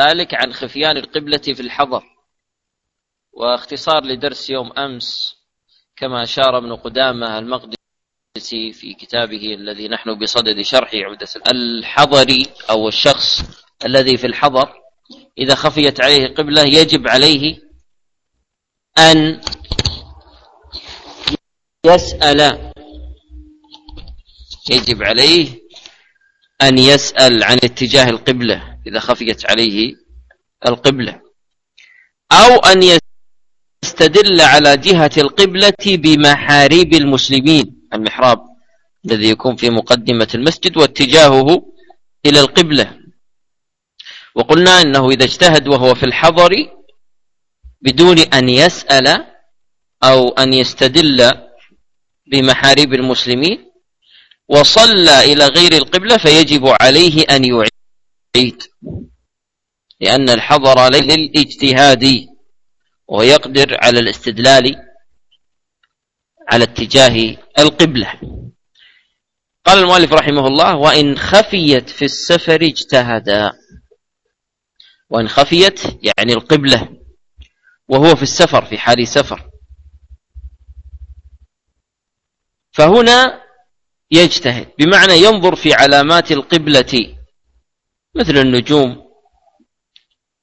ذلك عن خفيان القبلة في الحضر واختصار لدرس يوم أمس كما أشار ابن قدامة المقدسي في كتابه الذي نحن بصدد شرحه عودة الحضري أو الشخص الذي في الحضر إذا خفيت عليه قبلة يجب عليه أن يسأل يجب عليه أن يسأل عن اتجاه القبلة. إذا خفيت عليه القبلة. أو أن يستدل على جهة القبلة بمحاريب المسلمين. المحراب الذي يكون في مقدمة المسجد واتجاهه إلى القبلة. وقلنا إنه إذا اجتهد وهو في الحضر بدون أن يسأل أو أن يستدل بمحاريب المسلمين وصلى إلى غير القبلة فيجب عليه أن يعيد. لأن الحضر للاجتهاد ويقدر على الاستدلال على اتجاه القبلة. قال المؤلف رحمه الله وإن خفيت في السفر اجتهدا. وإن خفيت يعني القبلة وهو في السفر في حال سفر. فهنا يجتهد بمعنى ينظر في علامات القبلة مثل النجوم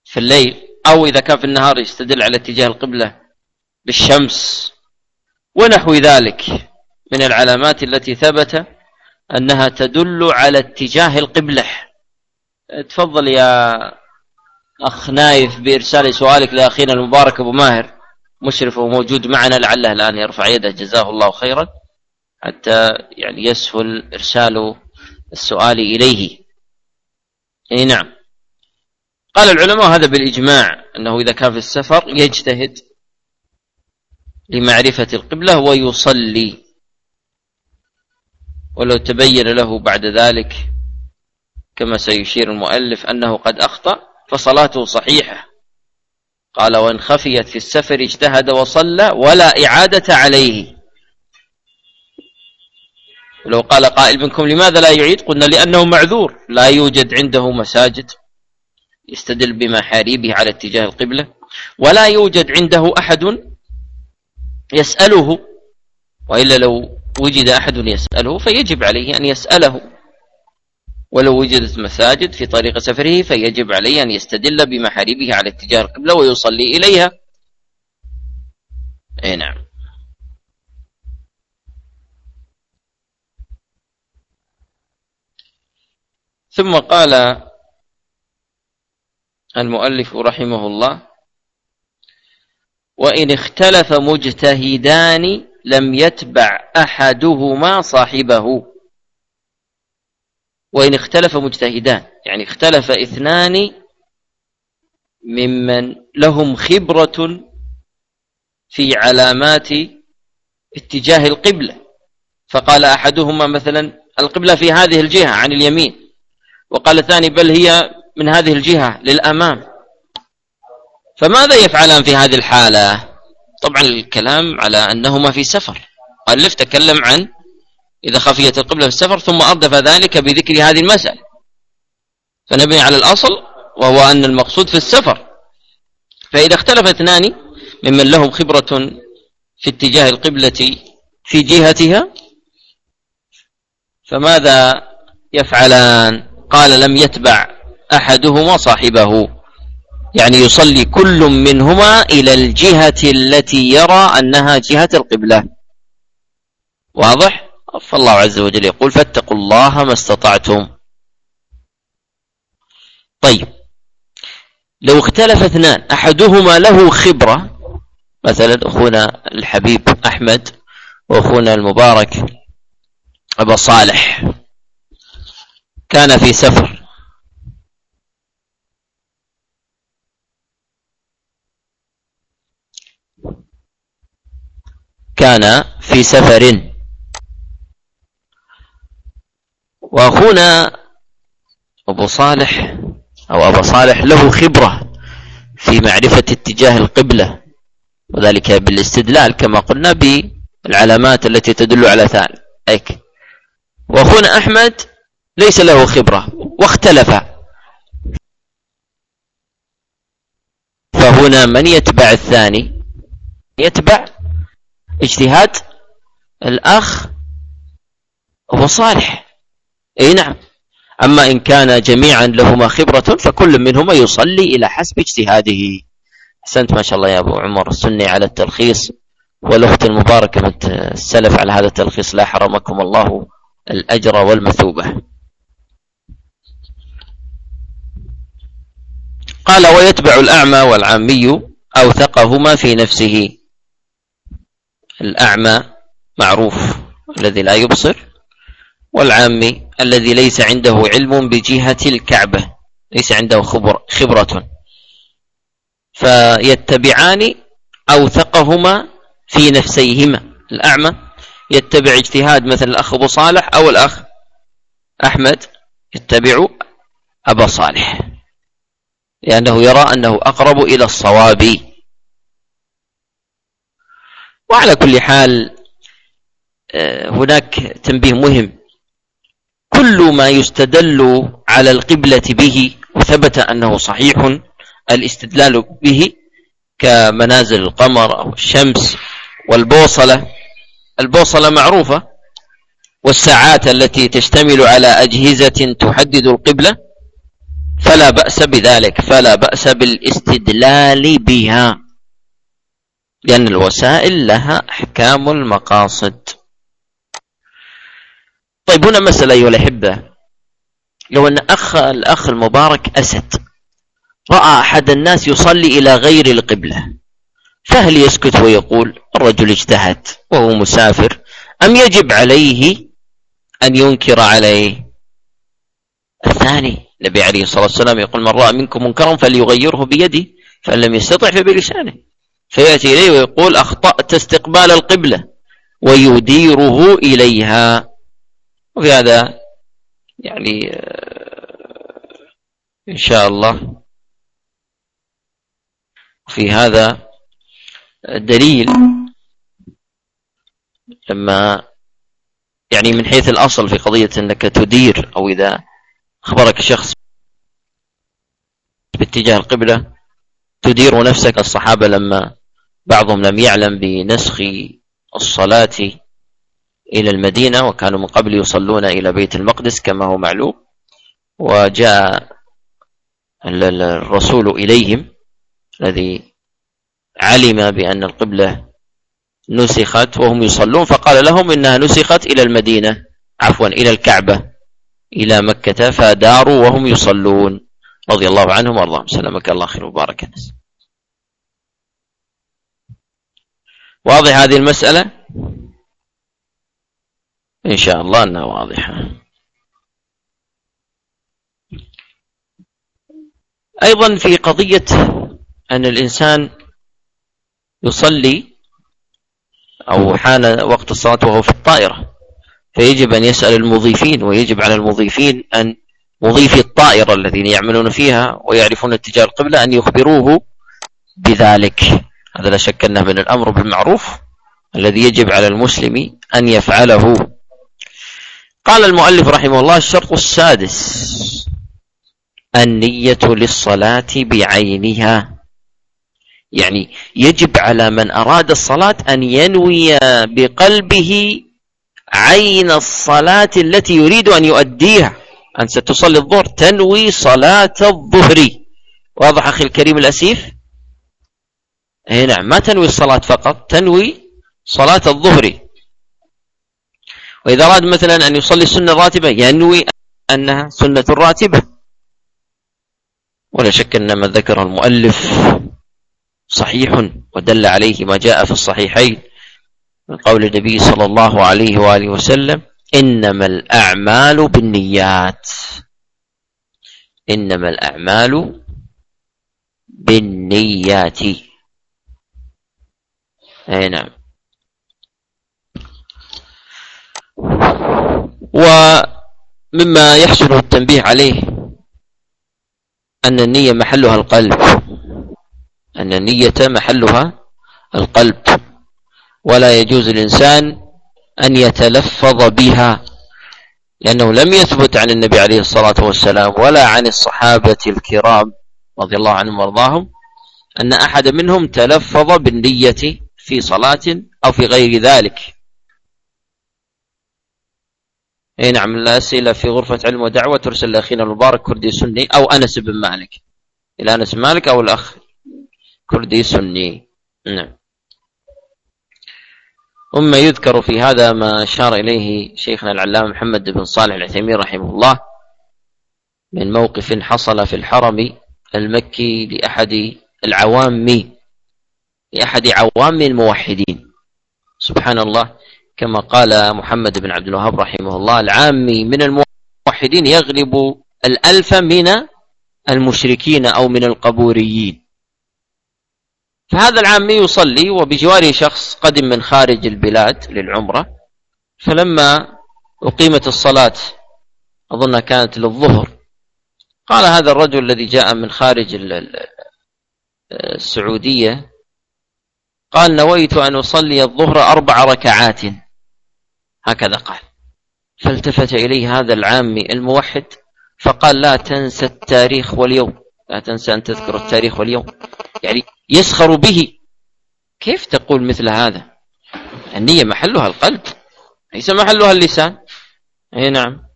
في الليل أو إذا كان في النهار يستدل على اتجاه القبلة بالشمس ونحو ذلك. من العلامات التي ثبت أنها تدل على اتجاه القبلة. تفضل يا أخ نايف بإرسال سؤالك لأخينا المبارك أبو ماهر مشرف وموجود معنا لعله الآن يرفع يده. جزاه الله خيرا. حتى يعني يسهل إرسال السؤال إليه. أي نعم. قال العلماء هذا بالإجماع أنه إذا كان في السفر يجتهد لمعرفة القبلة ويصلي. ولو تبين له بعد ذلك كما سيشير المؤلف أنه قد أخطأ فصلاته صحيحة. قال وإن خفيت في السفر اجتهد وصلى ولا إعادة عليه. لو قال قائل منكم لماذا لا يعيد؟ قلنا لأنه معذور. لا يوجد عنده مساجد يستدل بمحاريبه على اتجاه القبلة ولا يوجد عنده أحد يسأله وإلا لو وجد أحد يسأله فيجب عليه أن يسأله. ولو وجدت مساجد في طريق سفره فيجب عليه أن يستدل بمحاريبه على اتجاه القبلة ويصلي إليها. أي نعم. ثم قال المؤلف رحمه الله وإن اختلف مجتهدان لم يتبع أحدهما صاحبه. وإن اختلف مجتهدان يعني اختلف اثنان ممن لهم خبرة في علامات اتجاه القبلة. فقال أحدهما مثلا القبلة في هذه الجهة عن اليمين. وقال الثاني بل هي من هذه الجهة للأمام. فماذا يفعلان في هذه الحالة؟ طبعا الكلام على أنهما في سفر. ألف تكلم عن إذا خفيت القبلة في السفر ثم أردف ذلك بذكر هذه المسألة. فنبني على الأصل وهو أن المقصود في السفر. فإذا اختلف اثنان ممن لهم خبرة في اتجاه القبلة في جهتها فماذا يفعلان؟ قال لم يتبع أحدهما صاحبه. يعني يصلي كل منهما إلى الجهة التي يرى أنها جهة القبلة. واضح؟ فالله عز وجل يقول فاتقوا الله ما استطعتم. طيب. لو اختلف اثنان أحدهما له خبرة مثلا أخونا الحبيب أحمد وأخونا المبارك أبا صالح. كان في سفر. كان في سفر. وأخونا أبو صالح أو أبا صالح له خبرة في معرفة اتجاه القبلة وذلك بالاستدلال كما قلنا بالعلامات التي تدل على ذلك. وأخونا أحمد ليس له خبرة واختلف. هنا من يتبع الثاني؟ يتبع اجتهاد الأخ هو صالح. إي نعم. أما إن كان جميعا لهما خبرة فكل منهما يصلي إلى حسب اجتهاده. أحسنت ما شاء الله يا أبو عمر. السني على التلخيص والأخت المباركة من السلف على هذا التلخيص لا حرمكم الله الأجر والمثوبة. قال ويتبع الأعمى والعامي أوثقهما في نفسه. الأعمى معروف الذي لا يبصر والعامي الذي ليس عنده علم بجهة الكعبة ليس عنده خبر خبرة. فيتبعان أوثقهما في نفسيهما. الأعمى يتبع اجتهاد مثل الأخ أبو صالح أو الأخ أحمد يتبع أبا صالح. لأنه يرى أنه أقرب إلى الصواب. وعلى كل حال آه، هناك تنبيه مهم. كل ما يستدل على القبلة به وثبت أنه صحيح الاستدلال به كمنازل القمر أو الشمس والبوصلة. البوصلة معروفة والساعات التي تشتمل على أجهزة تحدد القبلة. فلا بأس بذلك فلا بأس بالاستدلال بها لأن الوسائل لها أحكام المقاصد. طيب هنا مسألة أيها الأحبة. لو أن أخ الأخ المبارك أسد رأى أحد الناس يصلي إلى غير القبلة فهل يسكت ويقول الرجل اجتهد وهو مسافر أم يجب عليه أن ينكر عليه؟ الثاني النبي عليه الصلاة والسلام يقول من رأى منكم منكرا فليغيره بيده فإن لم يستطع فبلسانه. فيأتي إليه ويقول أخطأت استقبال القبلة ويديره إليها. وفي هذا يعني آه، إن شاء الله في هذا دليل لما يعني من حيث الأصل في قضية أنك تدير أو إذا أخبرك شخص باتجاه القبلة تدير نفسك الصحابة لما بعضهم لم يعلم بنسخ الصلاة إلى المدينة وكانوا من قبل يصلون إلى بيت المقدس كما هو معلوم وجاء الرسول إليهم الذي علم بأن القبلة نسخت وهم يصلون فقال لهم إنها نسخت إلى المدينة عفوا إلى الكعبة. إلى مكة فداروا وهم يصلون. رضي الله عنهم وأرضاهم. سلمك الله خير وبارك. الناس واضح هذه المسألة؟ إن شاء الله أنها واضحة. أيضا في قضية أن الإنسان يصلي أو حان وقت الصلاة وهو في الطائرة. فيجب أن يسأل المضيفين ويجب على المضيفين أن مضيفي الطائرة الذين يعملون فيها ويعرفون اتجاه القبلة أن يخبروه بذلك. هذا لا شك أنه من الأمر بالمعروف الذي يجب على المسلم أن يفعله. قال المؤلف رحمه الله الشرط السادس النية للصلاة بعينها. يعني يجب على من أراد الصلاة أن ينوي بقلبه عين الصلاة التي يريد أن يؤديها. أن ستصلي الظهر تنوي صلاة الظهر. واضح أخي الكريم الأسيف اي نعم ما تنوي الصلاة فقط تنوي صلاة الظهر. وإذا أراد مثلا أن يصلي السنة الراتبة ينوي أنها سنة راتبة ولا شك أن ما ذكر المؤلف صحيح ودل عليه ما جاء في الصحيحين. من قول النبي صلى الله عليه وآله وسلم إنما الأعمال بالنيات. إنما الأعمال بالنيات. أي نعم. ومما يحسن التنبيه عليه أن النية محلها القلب. أن النية محلها القلب. ولا يجوز الإنسان أن يتلفظ بها لأنه لم يثبت عن النبي عليه الصلاة والسلام ولا عن الصحابة الكرام رضي الله عنهم وأرضاهم أن أحد منهم تلفظ بالنية في صلاة أو في غير ذلك. أي نعم الأسئلة في غرفة علم ودعوة ترسل لأخينا المبارك كردي سني أو أنس بن مالك. إلى أنس مالك أو الأخ كردي سني. نعم. ثم يذكر في هذا ما أشار إليه شيخنا العلامة محمد بن صالح العثيمين رحمه الله من موقف حصل في الحرم المكي لأحد العوام لأحد عوام الموحدين. سبحان الله كما قال محمد بن عبد الوهاب رحمه الله العامي من الموحدين يغلب الألف من المشركين أو من القبوريين. فهذا العامي يصلي وبجواره شخص قدم من خارج البلاد للعمرة فلما أقيمت الصلاة أظنها كانت للظهر. قال هذا الرجل الذي جاء من خارج السعودية قال نويت أن أصلي الظهر أربع ركعات. هكذا قال. فالتفت إليه هذا العامي الموحد فقال لا تنسى التاريخ واليوم. لا تنسى أن تذكر التاريخ واليوم. يعني يسخر به. كيف تقول مثل هذا؟ النية محلها القلب ليس محلها اللسان. أي نعم.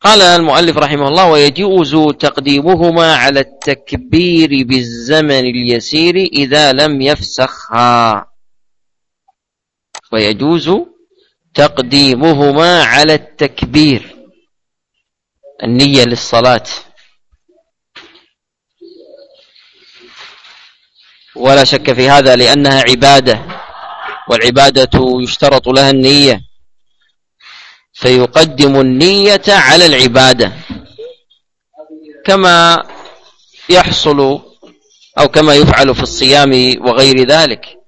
قال المؤلف رحمه الله ويجوز تقديمهما على التكبير بالزمن اليسير إذا لم يفسخها. ويجوز تقديمهما على التكبير. النية للصلاة. ولا شك في هذا لأنها عبادة والعبادة يشترط لها النية. فيقدم النية على العبادة. كما يحصل أو كما يفعل في الصيام وغير ذلك.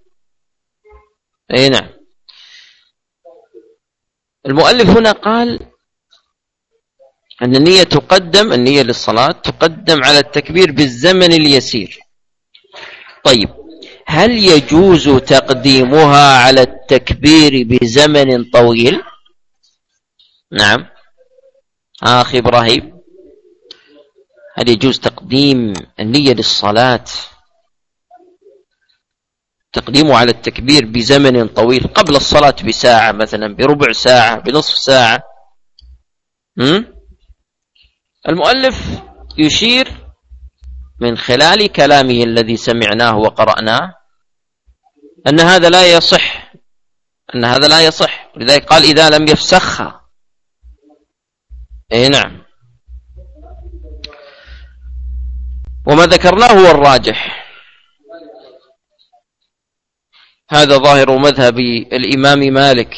أي نعم. المؤلف هنا قال أن النية تقدم النية للصلاة تقدم على التكبير بالزمن اليسير. طيب هل يجوز تقديمها على التكبير بزمن طويل؟ نعم. أخي إبراهيم هل يجوز تقديم النية للصلاة؟ تقديمه على التكبير بزمن طويل قبل الصلاة بساعة مثلا بربع ساعة بنصف ساعة؟ م? المؤلف يشير من خلال كلامه الذي سمعناه وقرأناه أن هذا لا يصح أن هذا لا يصح. لذلك قال إذا لم يفسخها أي نعم. وما ذكرناه هو الراجح. هذا ظاهر مذهب الإمام مالك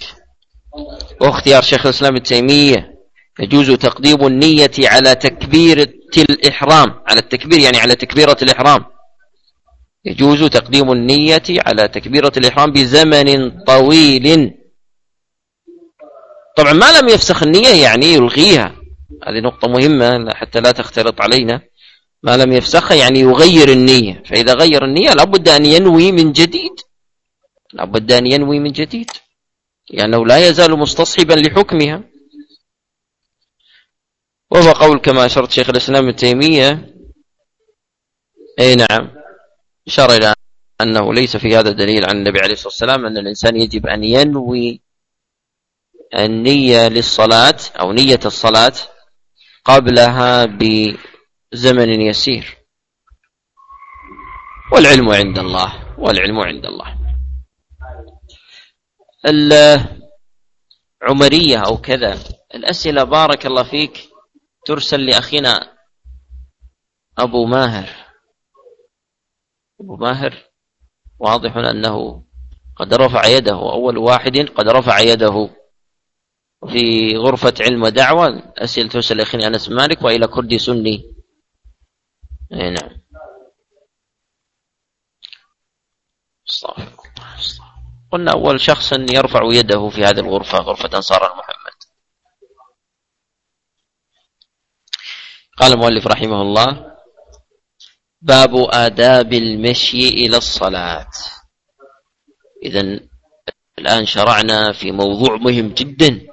وإختيار شيخ الإسلام ابن تيمية. يجوز تقديم النية على تكبيرة الإحرام على التكبير يعني على تكبيرة الإحرام. يجوز تقديم النية على تكبيرة الإحرام بزمن طويل. طبعا ما لم يفسخ النية يعني يلغيها. هذه نقطة مهمة حتى لا تختلط علينا. ما لم يفسخها يعني يغير النية. فإذا غير النية لابد أن ينوي من جديد. لابد أن ينوي من جديد. لأنه يعني لا يزال مستصحبا لحكمها. وهو قول كما أشرت شيخ الإسلام ابن تيمية. أي نعم. إشار إلى أنه ليس في هذا دليل عن النبي عليه الصلاة والسلام أن الإنسان يجب أن ينوي النية للصلاة أو نية الصلاة قبلها بزمن يسير. والعلم عند الله والعلم عند الله. العمرية أو كذا الأسئلة بارك الله فيك ترسل لأخينا أبو ماهر. أبو ماهر واضح أنه قد رفع يده أول واحد قد رفع يده في غرفة علم ودعوة. أسئلة ترسل لأخينا أنس مالك وإلى كردي سني. أي نعم. قلنا أول شخص يرفع يده في هذه الغرفة غرفة أنصار محمد قال المؤلف رحمه الله باب آداب المشي إلى الصلاة. إذا الآن شرعنا في موضوع مهم جدا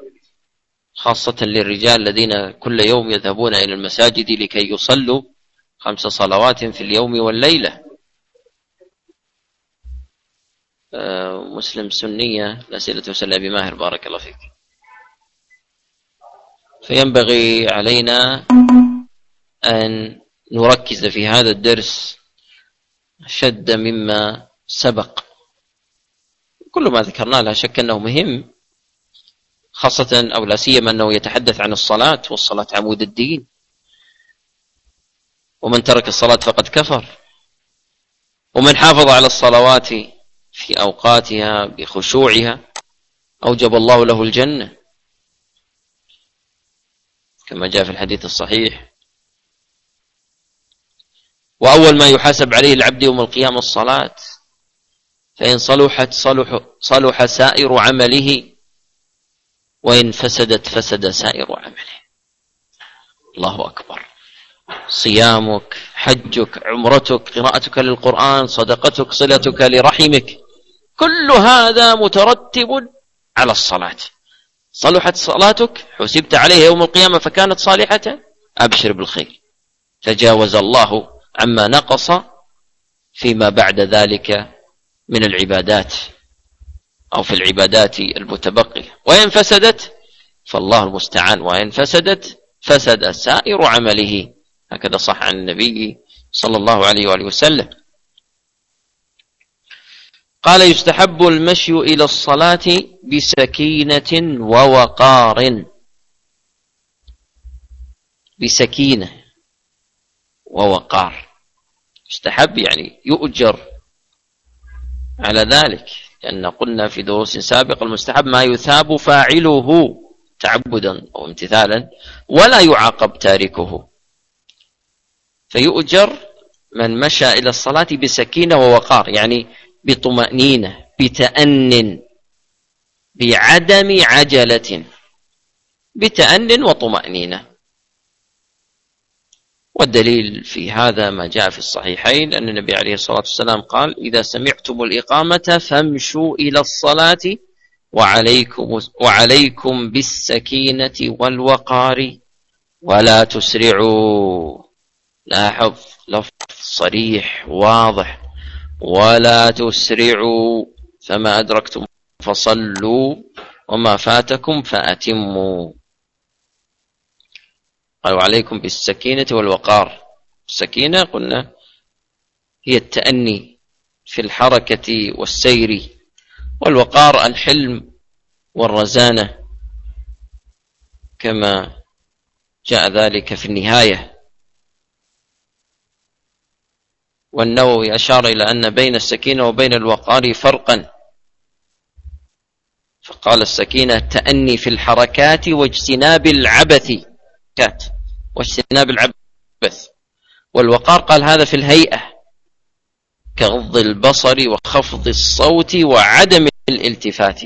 خاصة للرجال الذين كل يوم يذهبون إلى المساجد لكي يصلوا خمس صلوات في اليوم والليلة. آه، مسلم سنية الأسئلة تسأل أبي ماهر بارك الله فيك. فينبغي علينا أن نركز في هذا الدرس شد مما سبق. كل ما ذكرناه لا شك أنه مهم خاصة أو لا سيما أنه يتحدث عن الصلاة والصلاة عمود الدين. ومن ترك الصلاة فقد كفر. ومن حافظ على الصلوات في أوقاتها بخشوعها أوجب الله له الجنة. كما جاء في الحديث الصحيح وأول ما يحاسب عليه العبد يوم القيامة الصلاة فإن صلحت صلح, صلح سائر عمله وإن فسدت فسد سائر عمله. الله أكبر. صيامك حجك عمرتك قراءتك للقرآن صدقتك صلتك لرحمك كل هذا مترتب على الصلاة. صلحت صلاتك حسبت عليها يوم القيامة فكانت صالحة أبشر بالخير. تجاوز الله عما نقص فيما بعد ذلك من العبادات أو في العبادات المتبقية. وإن فسدت فالله المستعان وإن فسدت فسد سائر عمله. هكذا صح عن النبي صلى الله عليه وآله وسلم. قال يستحب المشي إلى الصلاة بسكينة ووقار. بسكينة ووقار. يستحب يعني يؤجر على ذلك لأن قلنا في دروس سابقة المستحب ما يثاب فاعله تعبدا أو امتثالا ولا يعاقب تاركه. فيؤجر من مشى إلى الصلاة بسكينة ووقار يعني بطمأنينة بتأن بعدم عجلة بتأن وطمأنينة. والدليل في هذا ما جاء في الصحيحين أن النبي عليه الصلاة والسلام قال إذا سمعتم الإقامة فامشوا إلى الصلاة وعليكم, وعليكم بالسكينة والوقار ولا تسرعوا. لاحظ لفظ صريح واضح ولا تسرعوا فما أدركتم فصلوا وما فاتكم فأتموا. قالوا عليكم بالسكينة والوقار. السكينة قلنا هي التأني في الحركة والسير والوقار الحلم والرزانة كما جاء ذلك في النهاية. والنووي أشار إلى أن بين السكينة وبين الوقار فرقا. فقال السكينة التأني في الحركات واجتناب العبث. كات واجتناب العبث. والوقار قال هذا في الهيئة كغض البصر وخفض الصوت وعدم الالتفات.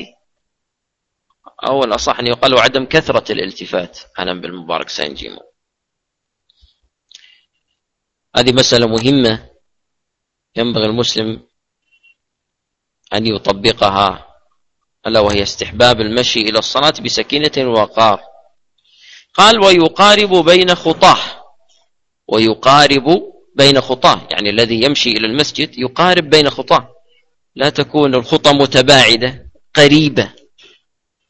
أو الأصح أن يقال وعدم كثرة الالتفات. أنا بالمبارك سينجيمو هذه مسألة مهمة. ينبغي المسلم أن يطبقها ألا وهي استحباب المشي إلى الصلاة بسكينة ووقار قال ويقارب بين خطاه. ويقارب بين خطاه. يعني الذي يمشي إلى المسجد يقارب بين خطاه. لا تكون الخطى متباعدة قريبة.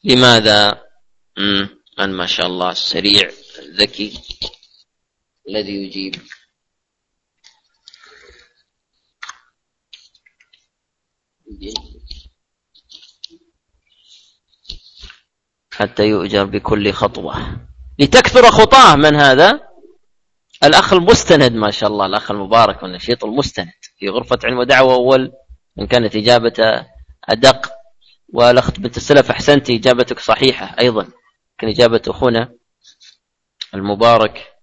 لماذا؟ من ما شاء الله السريع الذكي الذي يجيب. حتى يؤجر بكل خطوة. لتكثر خطاه. من هذا؟ الأخ المستند ما شاء الله الأخ المبارك والنشيط المستند في غرفة علم ودعوة أول إن كانت إجابة أدق. والأخت بنت السلف أحسنت إجابتك صحيحة أيضا. كان إجابة أخونا المبارك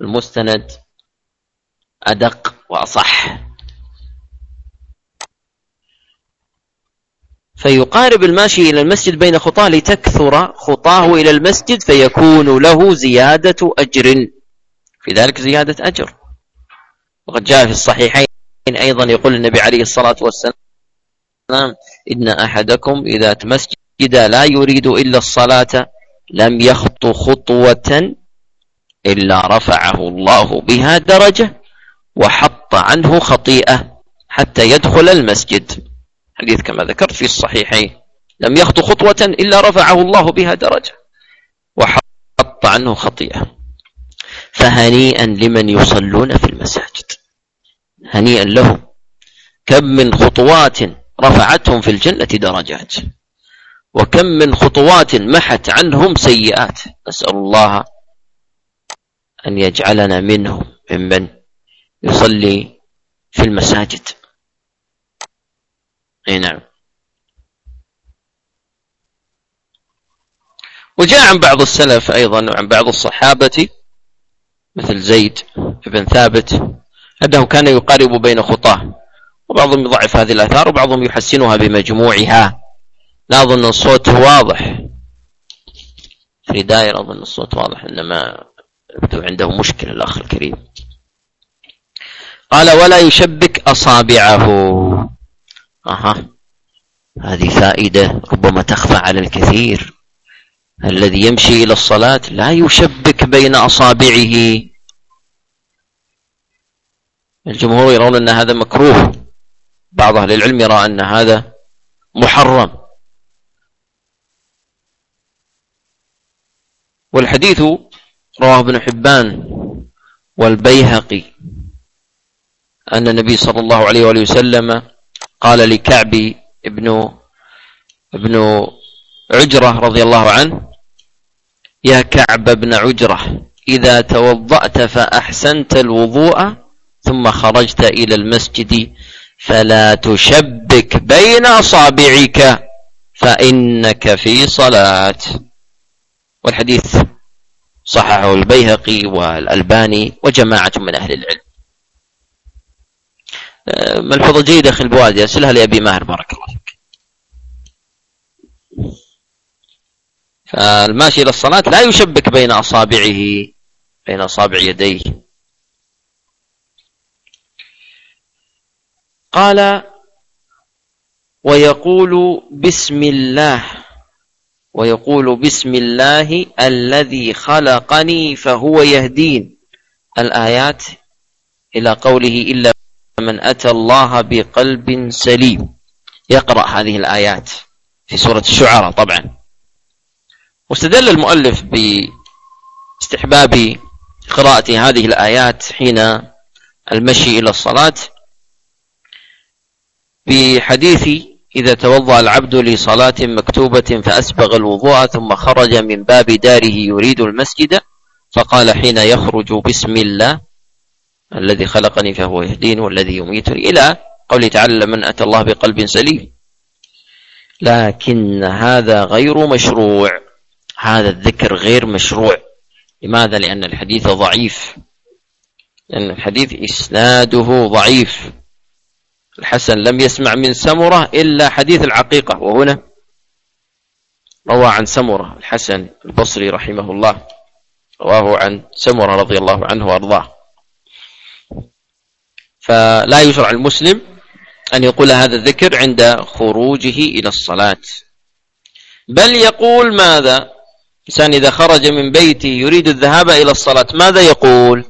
المستند أدق وأصح. فيقارب الماشي إلى المسجد بين خطاه لتكثر خطاه إلى المسجد فيكون له زيادة أجر. في ذلك زيادة أجر. وقد جاء في الصحيحين أيضا يقول النبي عليه الصلاة والسلام إن أحدكم إذا تمسجد لا يريد إلا الصلاة لم يخط خطوة إلا رفعه الله بها درجة وحط عنه خطيئة حتى يدخل المسجد. حديث كما ذكرت في الصحيحين. لم يخط خطوة إلا رفعه الله بها درجة وحط عنه خطيئة. فهنيئا لمن يصلون في المساجد. هنيئا لهم. كم من خطوات رفعتهم في الجنة درجات. وكم من خطوات محت عنهم سيئات. نسأل الله أن يجعلنا منهم ممن يصلي في المساجد. إي نعم. وجاء عن بعض السلف أيضا وعن بعض الصحابة مثل زيد بن ثابت أنه كان يقارب بين خطاه. وبعضهم يضعف هذه الآثار وبعضهم يحسنها بمجموعها. لا أظن الصوت واضح. في دائرة أظن الصوت واضح إنما يبدو عنده مشكلة الأخ الكريم. قال ولا يشبك أصابعه. أها. هذه فائدة ربما تخفى على الكثير. الذي يمشي إلى الصلاة لا يشبك بين أصابعه. الجمهور يرون أن هذا مكروه. بعض أهل العلم يرى أن هذا محرم. والحديث رواه ابن حبان والبيهقي أن النبي صلى الله عليه وآله وسلم قال لكعب ابن ابن عجرة رضي الله عنه يا كعب بن عجرة إذا توضأت فأحسنت الوضوء ثم خرجت إلى المسجد فلا تشبك بين أصابعك فإنك في صلاة. والحديث صححه البيهقي والألباني وجماعة من أهل العلم. ملحوظة جيدة أخي البوادي أسألها لأبي ماهر بارك الله فيك. فالماشي إلى الصلاة لا يشبك بين أصابعه بين أصابع يديه. قال ويقول بسم الله ويقول بسم الله الذي خلقني فهو يهدين. الآيات إلى قوله إلا من أتى الله بقلب سليم. يقرأ هذه الآيات في سورة الشعراء طبعا. واستدل المؤلف باستحباب قراءة هذه الآيات حين المشي إلى الصلاة بحديث إذا توضأ العبد لصلاة مكتوبة فأسبغ الوضوء ثم خرج من باب داره يريد المسجد فقال حين يخرج بسم الله. الذي خلقني فهو يهدين والذي يميتني. إلى قوله تعالى من أتى الله بقلب سليم. لكن هذا غير مشروع. هذا الذكر غير مشروع. لماذا؟ لأن الحديث ضعيف. لأن الحديث إسناده ضعيف. الحسن لم يسمع من سمرة إلا حديث العقيقة. وهنا روى عن سمرة الحسن البصري رحمه الله. رواه عن سمرة رضي الله عنه وأرضاه. فلا يشرع المسلم أن يقول هذا الذكر عند خروجه إلى الصلاة. بل يقول ماذا؟ إنسان إذا خرج من بيته يريد الذهاب إلى الصلاة ماذا يقول.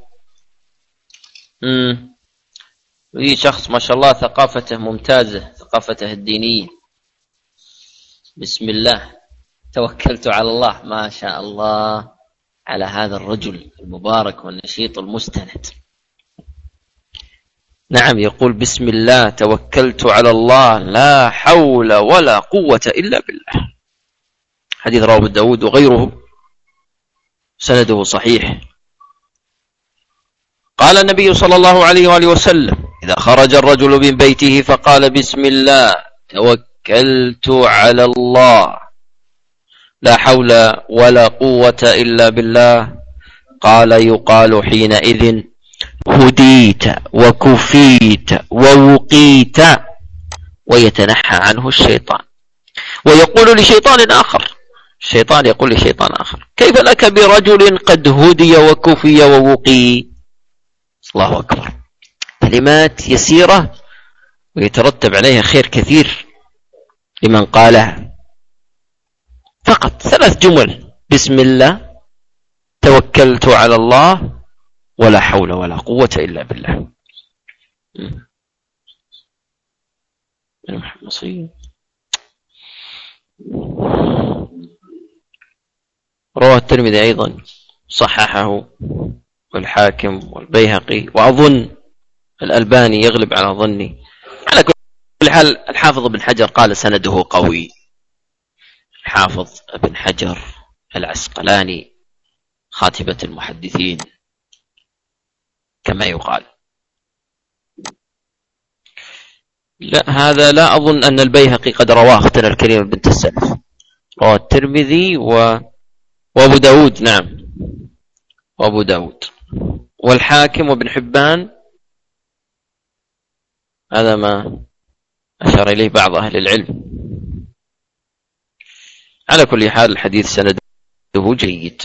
وهي شخص ما شاء الله ثقافته ممتازة ثقافته الدينية. بسم الله. توكلت على الله. ما شاء الله على هذا الرجل المبارك والنشيط المستند. نعم يقول بسم الله توكلت على الله لا حول ولا قوة إلا بالله. حديث رواه داود وغيره سنده صحيح. قال النبي صلى الله عليه وآله وسلم إذا خرج الرجل من بيته فقال بسم الله توكلت على الله لا حول ولا قوة إلا بالله. قال يقال حينئذ هديت وكفيت ووقيت ويتنحى عنه الشيطان. ويقول لشيطان آخر الشيطان يقول لشيطان آخر كيف لك برجل قد هدي وكفي ووقي؟ الله أكبر. كلمات يسيرة ويترتب عليها خير كثير لمن قالها فقط ثلاث جمل. بسم الله توكلت على الله ولا حول ولا قوة إلا بالله. رواه الترمذي أيضا صححه والحاكم والبيهقي وأظن الألباني يغلب على ظني. على كل حال الحافظ ابن حجر قال سنده قوي. الحافظ ابن حجر العسقلاني خاتمة المحدثين. كما يقال. لا هذا لا أظن أن البيهقي قد رواه أختنا الكريمة بنت السلف. رواه الترمذي و... وأبو داود نعم. وأبو داود. والحاكم وابن حبان هذا ما أشار إليه بعض أهل العلم. على كل حال الحديث سنده جيد.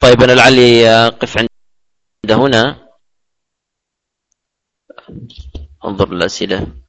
طيب أنا لعلي أقف عند هنا. انظر الأسئلة